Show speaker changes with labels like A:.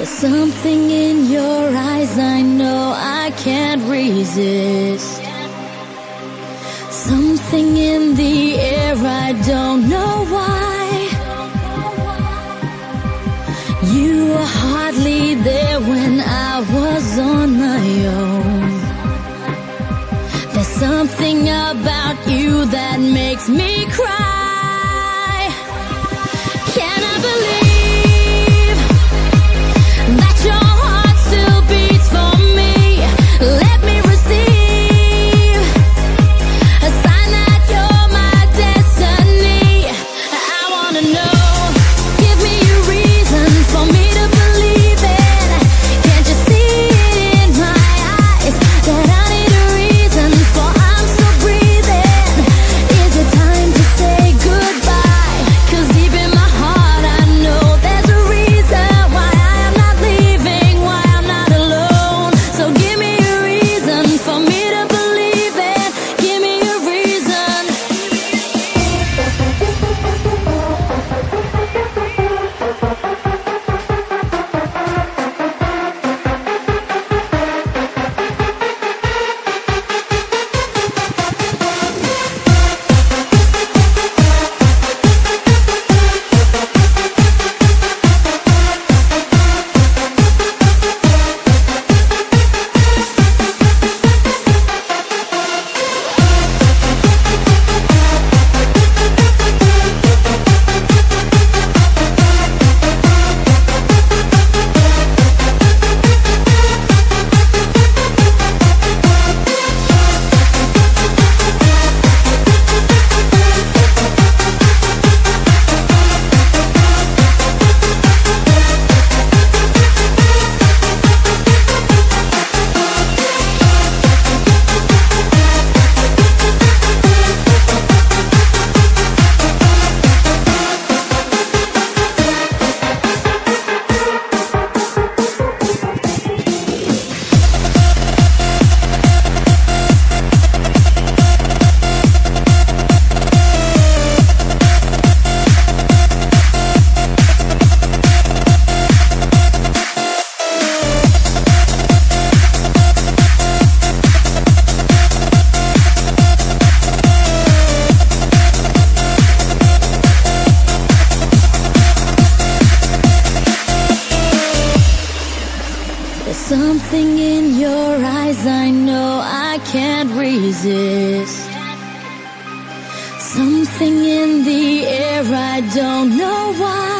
A: There's something in your eyes I know I can't resist. Something in the air I don't know why. You were hardly there when I was on my own. There's something about you that makes me cry. Something in your eyes I know I can't resist. Something in the air I don't know why.